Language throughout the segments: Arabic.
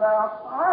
لقد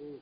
Ooh.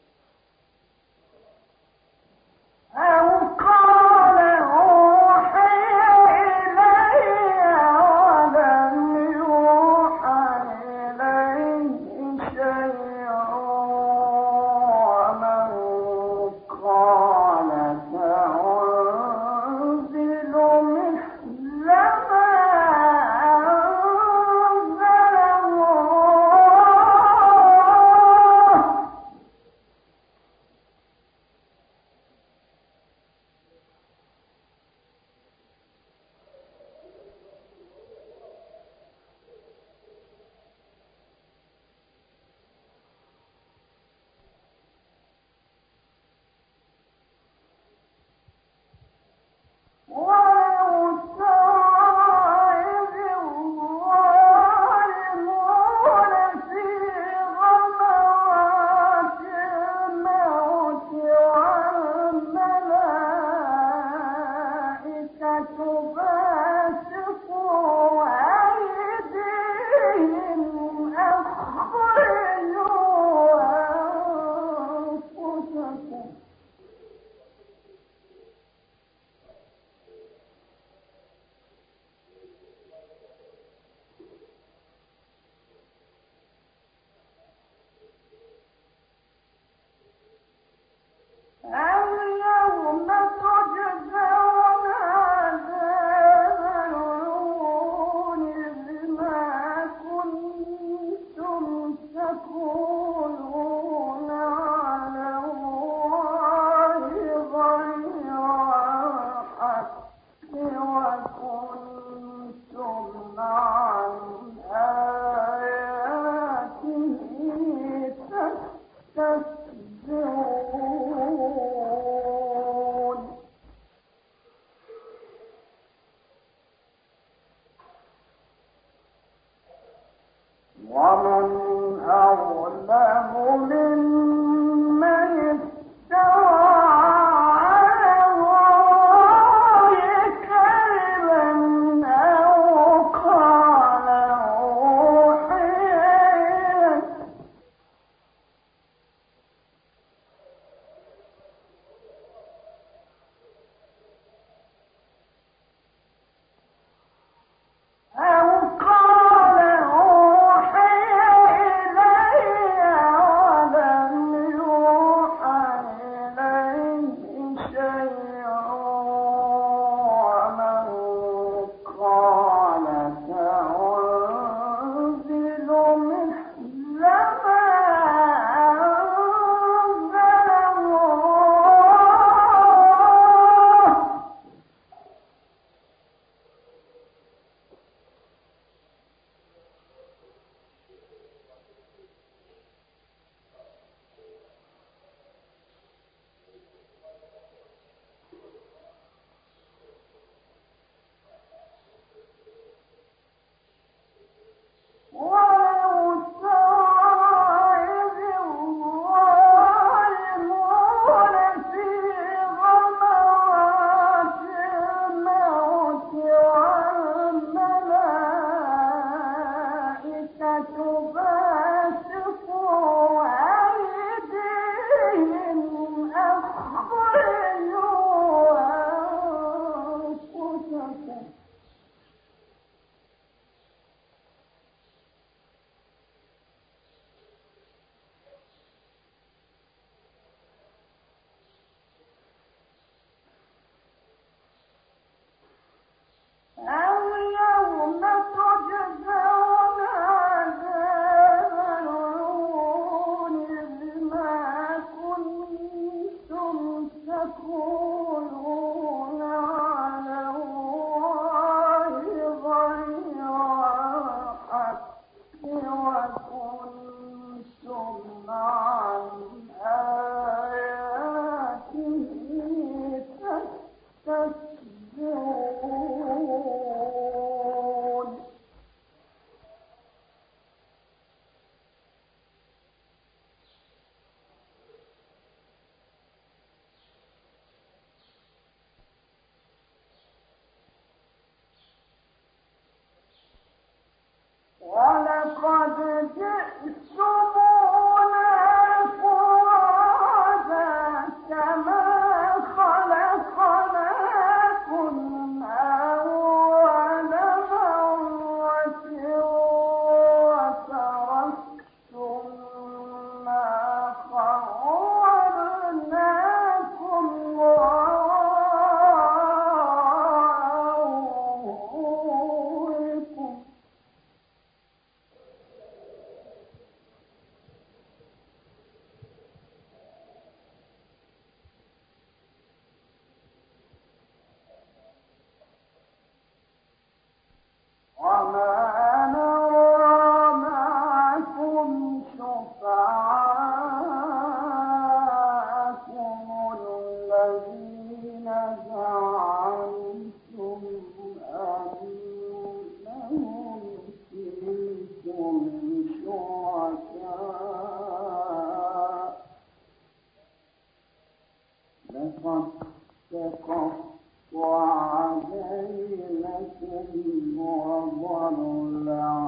رضوان الله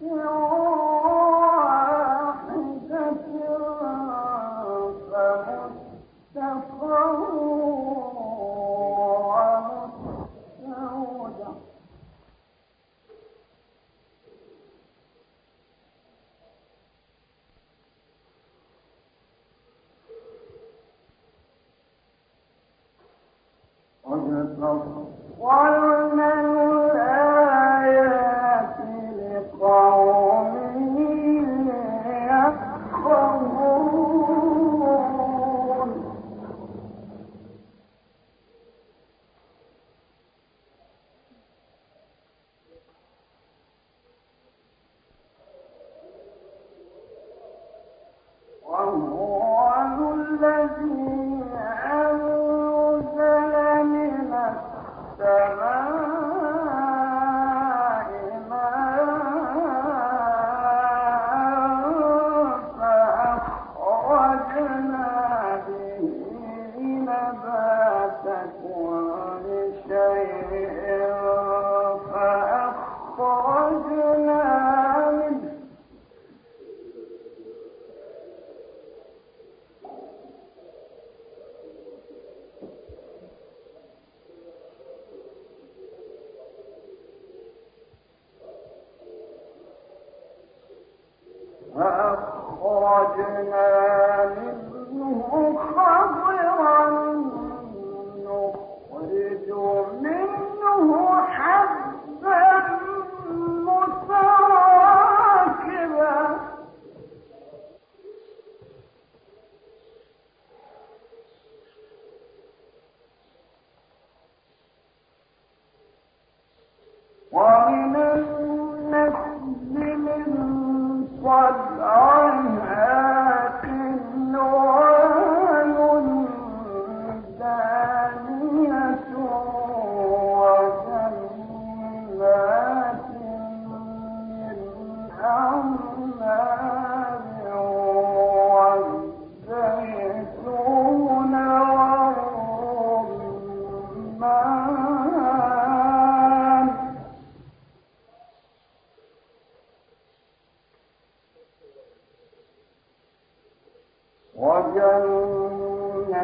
وهو الَّذِينَ وجنات